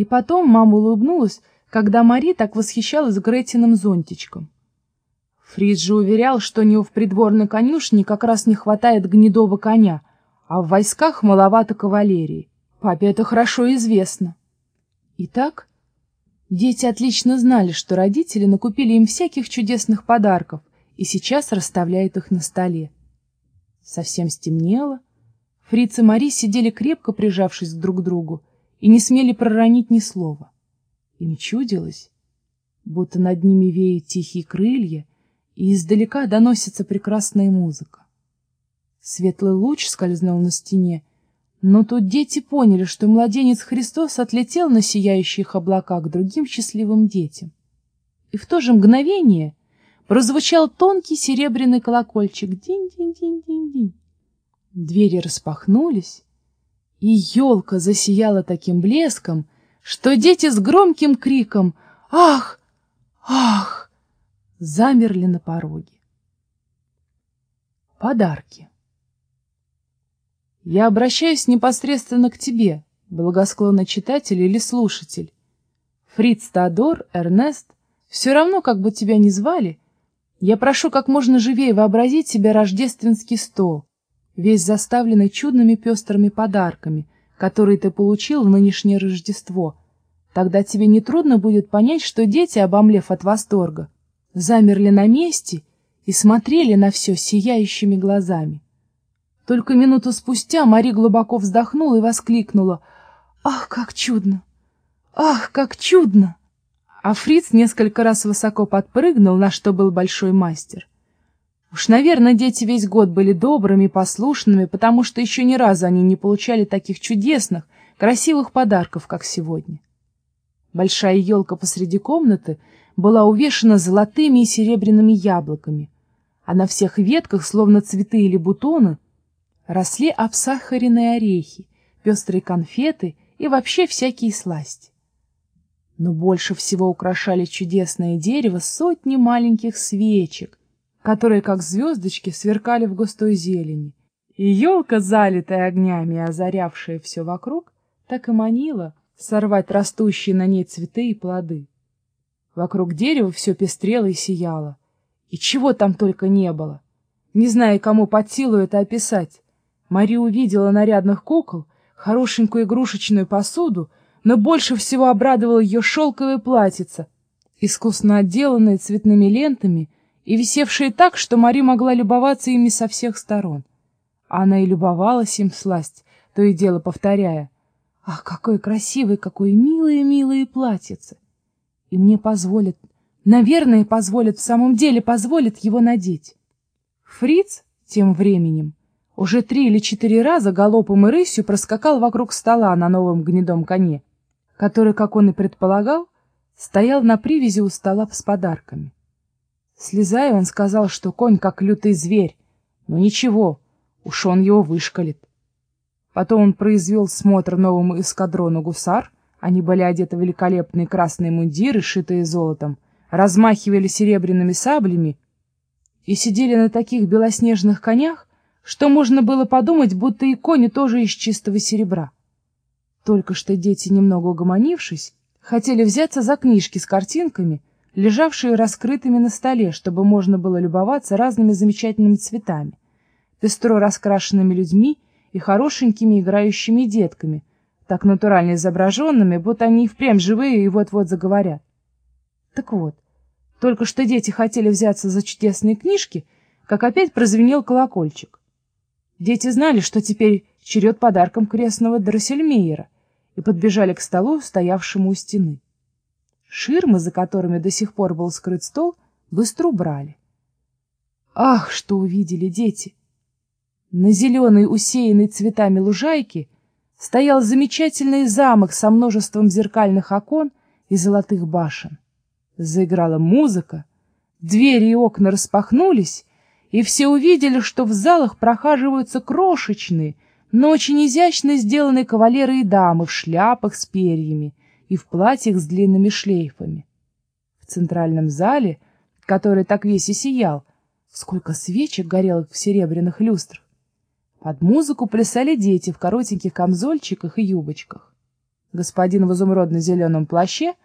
И потом мама улыбнулась, когда Мари так восхищалась Гретиным зонтичком. Фриц же уверял, что у него в придворной конюшне как раз не хватает гнедого коня, а в войсках маловато кавалерии. Папе это хорошо известно. Итак, дети отлично знали, что родители накупили им всяких чудесных подарков и сейчас расставляют их на столе. Совсем стемнело. Фриц и Мари сидели крепко прижавшись друг к другу и не смели проронить ни слова. Им чудилось, будто над ними веют тихие крылья, и издалека доносится прекрасная музыка. Светлый луч скользнул на стене, но тут дети поняли, что младенец Христос отлетел на сияющих облаках другим счастливым детям. И в то же мгновение прозвучал тонкий серебряный колокольчик «динь-динь-динь-динь-динь». Двери распахнулись, и елка засияла таким блеском, что дети с громким криком «Ах! Ах!» замерли на пороге. Подарки. Я обращаюсь непосредственно к тебе, благосклонный читатель или слушатель. Фриц Теодор, Эрнест, все равно, как бы тебя ни звали, я прошу как можно живее вообразить себе рождественский стол, весь заставленный чудными пестрыми подарками, которые ты получил в нынешнее Рождество. Тогда тебе нетрудно будет понять, что дети, обомлев от восторга, замерли на месте и смотрели на все сияющими глазами. Только минуту спустя Мари глубоко вздохнула и воскликнула «Ах, как чудно! Ах, как чудно!» А Фриц несколько раз высоко подпрыгнул, на что был большой мастер. Уж, наверное, дети весь год были добрыми и послушными, потому что еще ни разу они не получали таких чудесных, красивых подарков, как сегодня. Большая елка посреди комнаты была увешана золотыми и серебряными яблоками, а на всех ветках, словно цветы или бутоны, росли обсахаренные орехи, пестрые конфеты и вообще всякие сласти. Но больше всего украшали чудесное дерево сотни маленьких свечек, которые, как звездочки, сверкали в густой зелени. И елка, залитая огнями и озарявшая все вокруг, так и манила сорвать растущие на ней цветы и плоды. Вокруг дерева все пестрело и сияло. И чего там только не было. Не знаю, кому под силу это описать. Мария увидела нарядных кукол, хорошенькую игрушечную посуду, но больше всего обрадовало ее шелковое платьице, искусно отделанное цветными лентами и висевшее так, что Мари могла любоваться ими со всех сторон. Она и любовалась им сласть, то и дело повторяя. «Ах, какое красивое, какое милое-милое платьице!» и мне позволят, наверное, позволят, в самом деле позволят его надеть. Фриц тем временем уже три или четыре раза галопом и рысью проскакал вокруг стола на новом гнедом коне, который, как он и предполагал, стоял на привязи у стола с подарками. Слезая, он сказал, что конь как лютый зверь, но ничего, уж он его вышкалит. Потом он произвел смотр новому эскадрону гусар — они были одеты в великолепные красные мундиры, шитые золотом, размахивали серебряными саблями и сидели на таких белоснежных конях, что можно было подумать, будто и кони тоже из чистого серебра. Только что дети, немного угомонившись, хотели взяться за книжки с картинками, лежавшие раскрытыми на столе, чтобы можно было любоваться разными замечательными цветами, пестро раскрашенными людьми и хорошенькими играющими детками — так натурально изображенными, будто они и впрямь живые и вот-вот заговорят. Так вот, только что дети хотели взяться за чудесные книжки, как опять прозвенел колокольчик. Дети знали, что теперь черед подарком крестного Дроссельмейера, и подбежали к столу, стоявшему у стены. Ширмы, за которыми до сих пор был скрыт стол, быстро убрали. Ах, что увидели дети! На зеленой, усеянной цветами лужайке — стоял замечательный замок со множеством зеркальных окон и золотых башен. Заиграла музыка, двери и окна распахнулись, и все увидели, что в залах прохаживаются крошечные, но очень изящно сделанные кавалеры и дамы в шляпах с перьями и в платьях с длинными шлейфами. В центральном зале, который так весь и сиял, сколько свечек горело в серебряных люстрах, под музыку плясали дети в коротеньких камзольчиках и юбочках. Господин в изумрудно-зеленом плаще —